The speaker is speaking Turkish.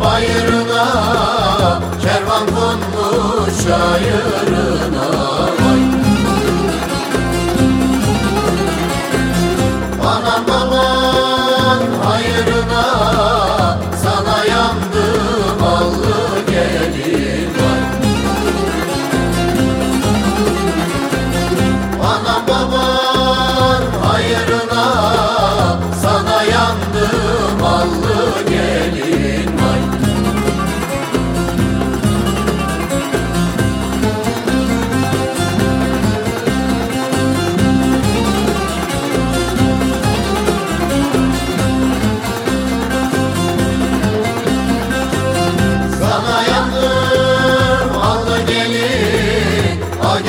Bayırına Kervan konmuş ayırına Anam baban hayırına Sana yandım allı gelin vay Sana yandım allı gelin A